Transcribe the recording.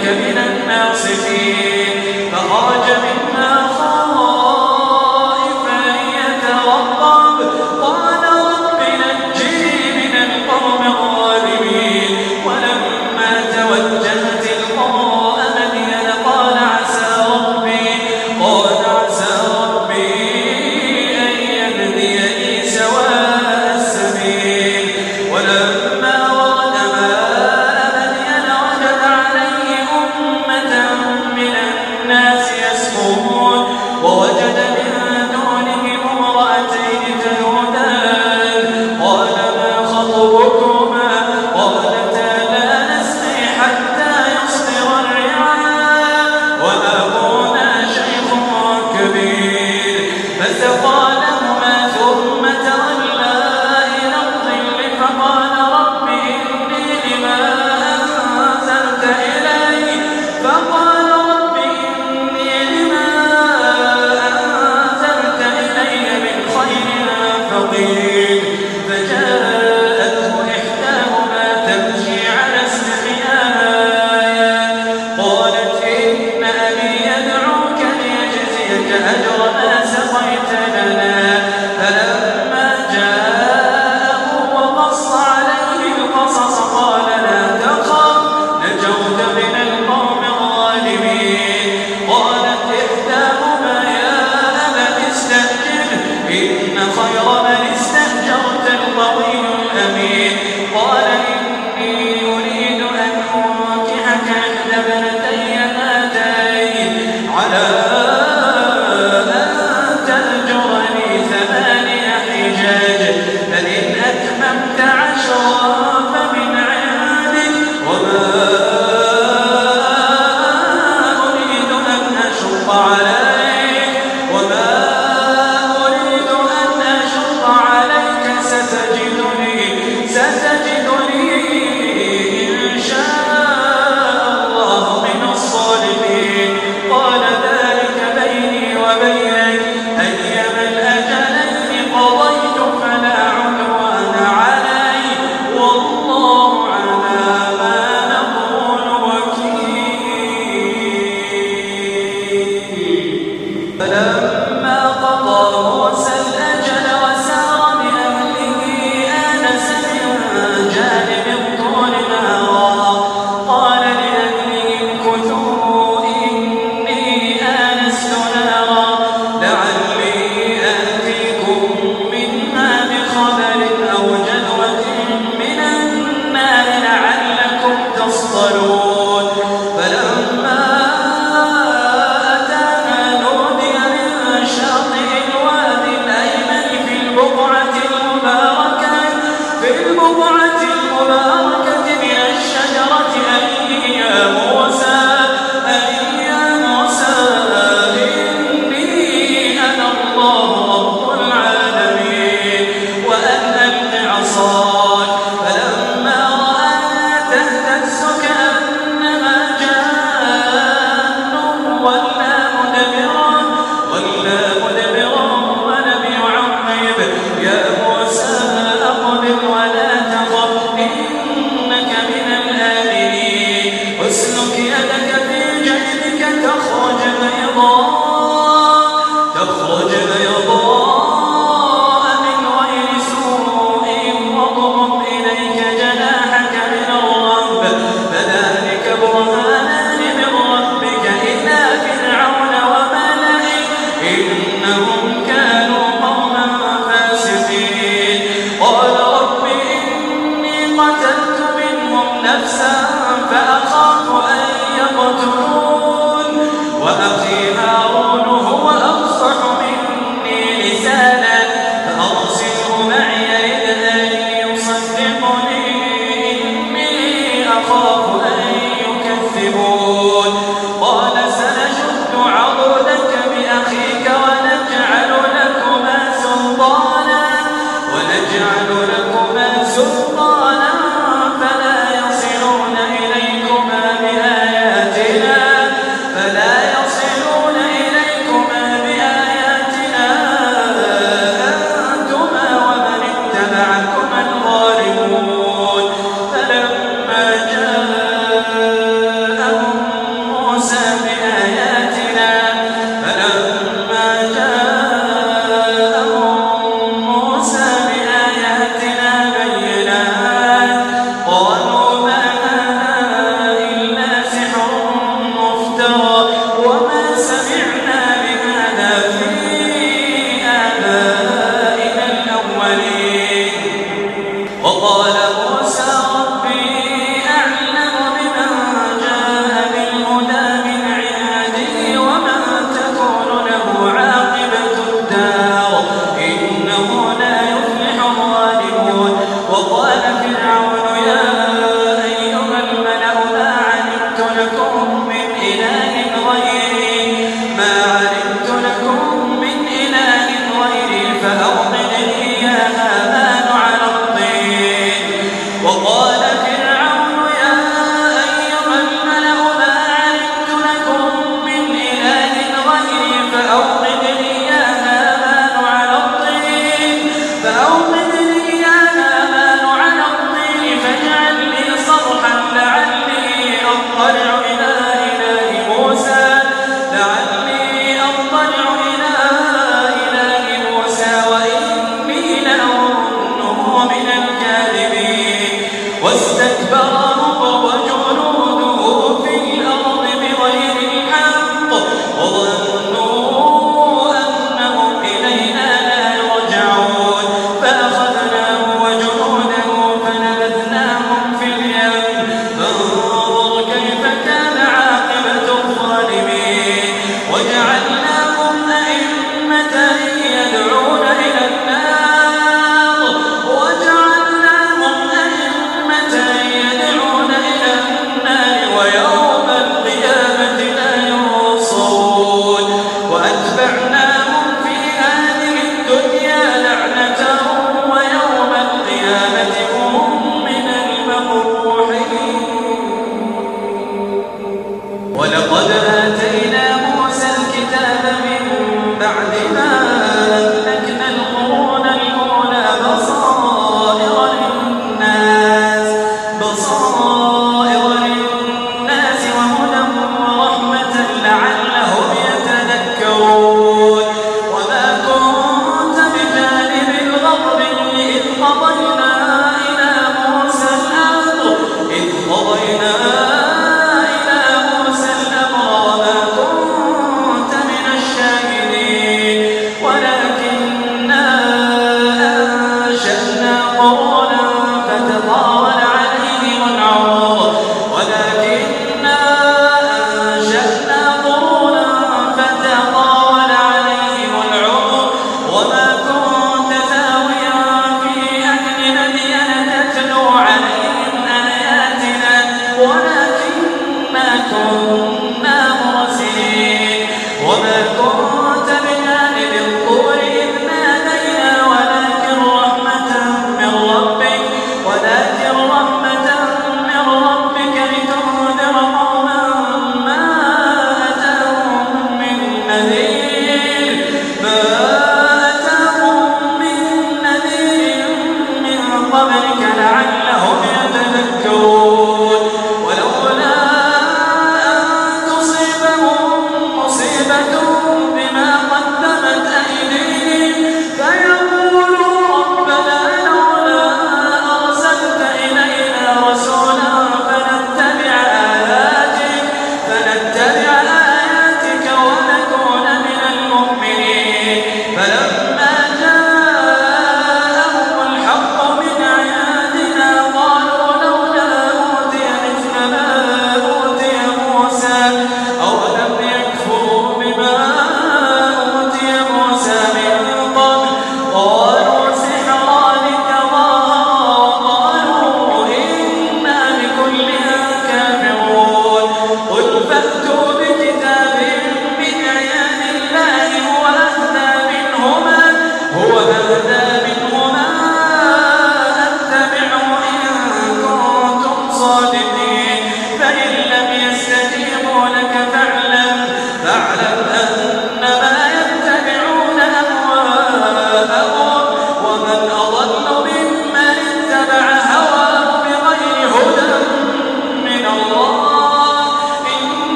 إنك من الناصحين.